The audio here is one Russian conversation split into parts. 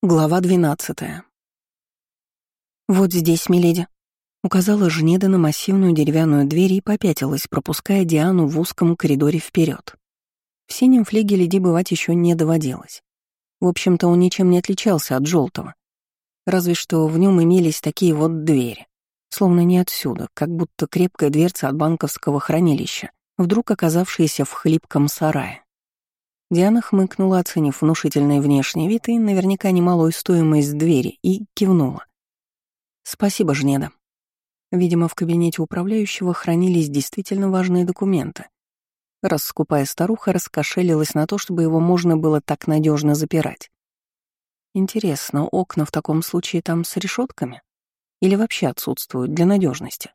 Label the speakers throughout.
Speaker 1: Глава двенадцатая. «Вот здесь, миледи», — указала Жнеда на массивную деревянную дверь и попятилась, пропуская Диану в узком коридоре вперед. В синем флигеле Ди бывать еще не доводилось. В общем-то, он ничем не отличался от желтого. Разве что в нем имелись такие вот двери, словно не отсюда, как будто крепкая дверца от банковского хранилища, вдруг оказавшаяся в хлипком сарае. Диана хмыкнула, оценив внушительный внешний вид и наверняка немалую стоимость двери, и кивнула. «Спасибо, Жнеда». Видимо, в кабинете управляющего хранились действительно важные документы. Раскупая старуха раскошелилась на то, чтобы его можно было так надежно запирать. Интересно, окна в таком случае там с решетками? Или вообще отсутствуют для надежности?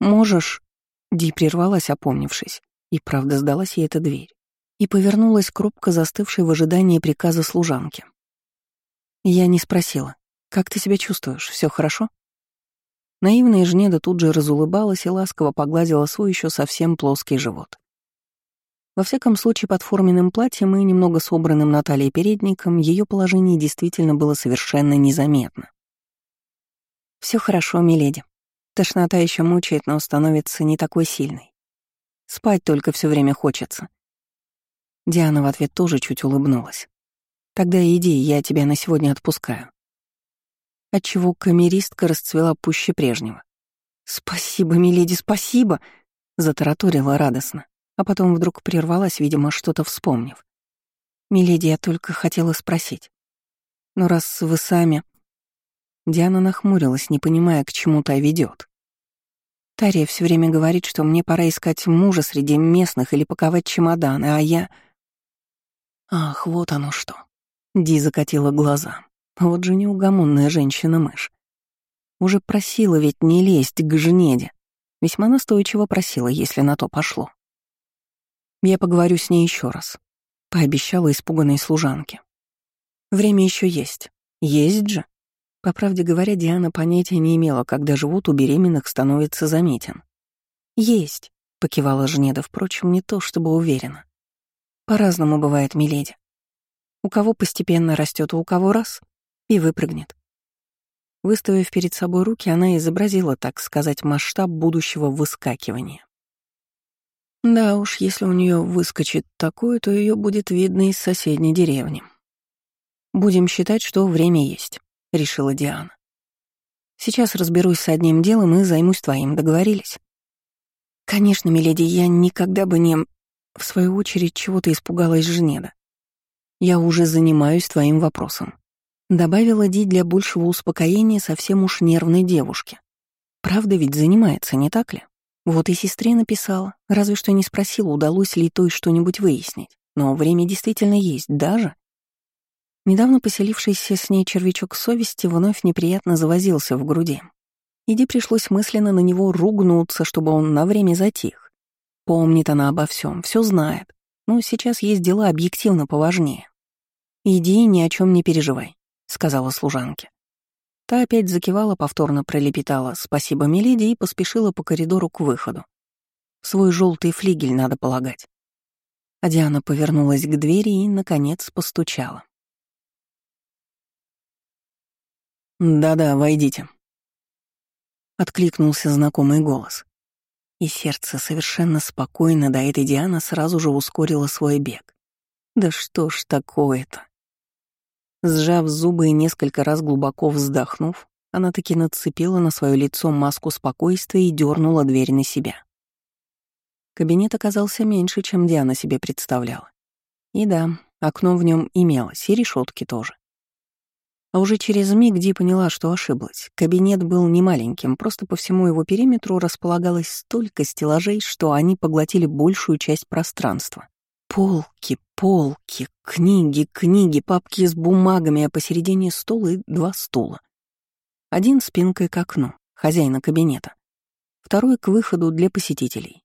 Speaker 1: «Можешь...» — Ди прервалась, опомнившись, и правда сдалась ей эта дверь и повернулась к робко застывшей в ожидании приказа служанки. Я не спросила, «Как ты себя чувствуешь? Все хорошо?» Наивная Жнеда тут же разулыбалась и ласково погладила свой еще совсем плоский живот. Во всяком случае, под форменным платьем и немного собранным на талии передником ее положение действительно было совершенно незаметно. Все хорошо, миледи. Тошнота еще мучает, но становится не такой сильной. Спать только все время хочется. Диана в ответ тоже чуть улыбнулась. «Тогда иди, я тебя на сегодня отпускаю». Отчего камеристка расцвела пуще прежнего. «Спасибо, миледи, спасибо!» — затараторила радостно, а потом вдруг прервалась, видимо, что-то вспомнив. «Миледи, я только хотела спросить. Но раз вы сами...» Диана нахмурилась, не понимая, к чему та ведет. Тария все время говорит, что мне пора искать мужа среди местных или паковать чемоданы, а я... Ах, вот оно что. Ди закатила глаза. Вот же неугомонная женщина-мышь. Уже просила ведь не лезть к Жнеде. Весьма настойчиво просила, если на то пошло. Я поговорю с ней еще раз. Пообещала испуганной служанке. Время еще есть. Есть же. По правде говоря, Диана понятия не имела, когда живот у беременных становится заметен. «Есть», — покивала Жнеда, впрочем, не то чтобы уверена. По-разному бывает, миледи. У кого постепенно растет, у кого раз — и выпрыгнет. Выставив перед собой руки, она изобразила, так сказать, масштаб будущего выскакивания. Да уж, если у нее выскочит такое, то ее будет видно из соседней деревни. Будем считать, что время есть, решила Диана. Сейчас разберусь с одним делом и займусь твоим, договорились? Конечно, миледи, я никогда бы не... В свою очередь, чего-то испугалась Жнеда. «Я уже занимаюсь твоим вопросом», — добавила Ди для большего успокоения совсем уж нервной девушки. «Правда ведь занимается, не так ли?» Вот и сестре написала, разве что не спросила, удалось ли той что-нибудь выяснить. Но время действительно есть, даже. Недавно поселившийся с ней червячок совести вновь неприятно завозился в груди. Иди пришлось мысленно на него ругнуться, чтобы он на время затих. Помнит она обо всем, все знает. Но сейчас есть дела объективно поважнее. «Иди ни о чем не переживай», — сказала служанке. Та опять закивала, повторно пролепетала «Спасибо, миледи» и поспешила по коридору к выходу. Свой желтый флигель, надо полагать. А Диана повернулась к двери и, наконец, постучала. «Да-да, войдите», — откликнулся знакомый голос. И сердце совершенно спокойно до этой Диана сразу же ускорило свой бег. Да что ж такое-то? Сжав зубы и несколько раз глубоко вздохнув, она таки нацепила на свое лицо маску спокойствия и дернула дверь на себя. Кабинет оказался меньше, чем Диана себе представляла. И да, окно в нем имелось, и решетки тоже. А уже через миг Ди поняла, что ошиблась. Кабинет был не маленьким, просто по всему его периметру располагалось столько стеллажей, что они поглотили большую часть пространства. Полки, полки, книги, книги, папки с бумагами, а посередине стол и два стула. Один спинкой к окну, хозяина кабинета. Второй к выходу для посетителей.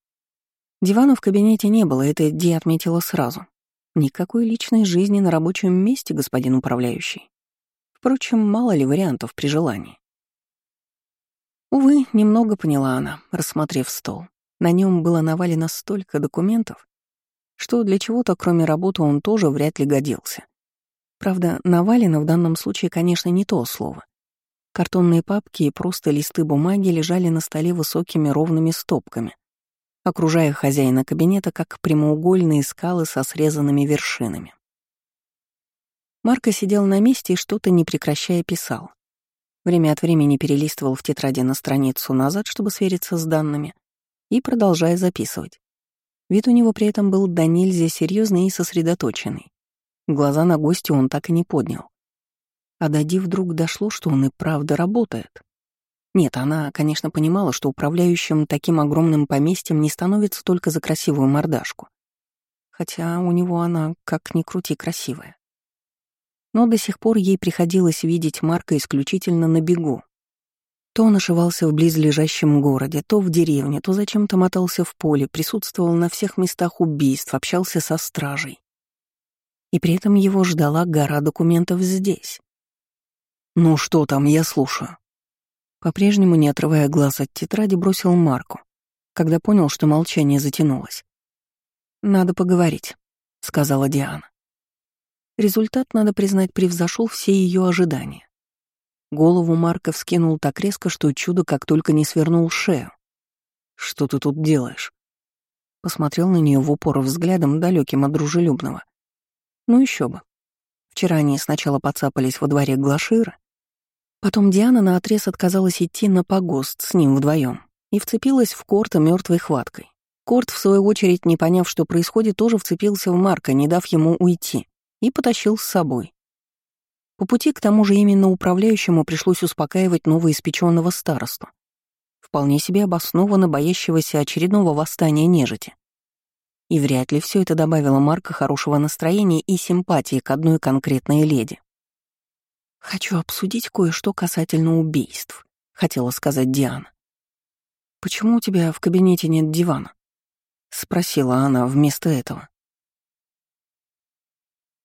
Speaker 1: Дивана в кабинете не было, это Ди отметила сразу. Никакой личной жизни на рабочем месте, господин управляющий. Впрочем, мало ли вариантов при желании. Увы, немного поняла она, рассмотрев стол. На нем было навалено столько документов, что для чего-то, кроме работы, он тоже вряд ли годился. Правда, навалено в данном случае, конечно, не то слово. Картонные папки и просто листы бумаги лежали на столе высокими ровными стопками, окружая хозяина кабинета как прямоугольные скалы со срезанными вершинами. Марко сидел на месте и что-то не прекращая писал. Время от времени перелистывал в тетради на страницу назад, чтобы свериться с данными, и продолжая записывать. Вид у него при этом был до нельзя серьезный и сосредоточенный. Глаза на гостя он так и не поднял. А Дади вдруг дошло, что он и правда работает. Нет, она, конечно, понимала, что управляющим таким огромным поместьем не становится только за красивую мордашку. Хотя у него она, как ни крути, красивая. Но до сих пор ей приходилось видеть Марка исключительно на бегу. То он ошивался в близлежащем городе, то в деревне, то зачем-то мотался в поле, присутствовал на всех местах убийств, общался со стражей. И при этом его ждала гора документов здесь. «Ну что там, я слушаю». По-прежнему, не отрывая глаз от тетради, бросил Марку, когда понял, что молчание затянулось. «Надо поговорить», — сказала Диана. Результат, надо признать, превзошел все ее ожидания. Голову Марка вскинул так резко, что чудо как только не свернул шею. «Что ты тут делаешь?» Посмотрел на нее в упор взглядом, далеким от дружелюбного. Ну еще бы. Вчера они сначала подцапались во дворе Глашира, потом Диана наотрез отказалась идти на погост с ним вдвоем и вцепилась в Корта мертвой хваткой. Корт, в свою очередь, не поняв, что происходит, тоже вцепился в Марка, не дав ему уйти и потащил с собой. По пути к тому же именно управляющему пришлось успокаивать новоиспеченного старосту, вполне себе обоснованно боящегося очередного восстания нежити. И вряд ли все это добавило Марка хорошего настроения и симпатии к одной конкретной леди. «Хочу обсудить кое-что касательно убийств», — хотела сказать Диана. «Почему у тебя в кабинете нет дивана?» — спросила она вместо этого.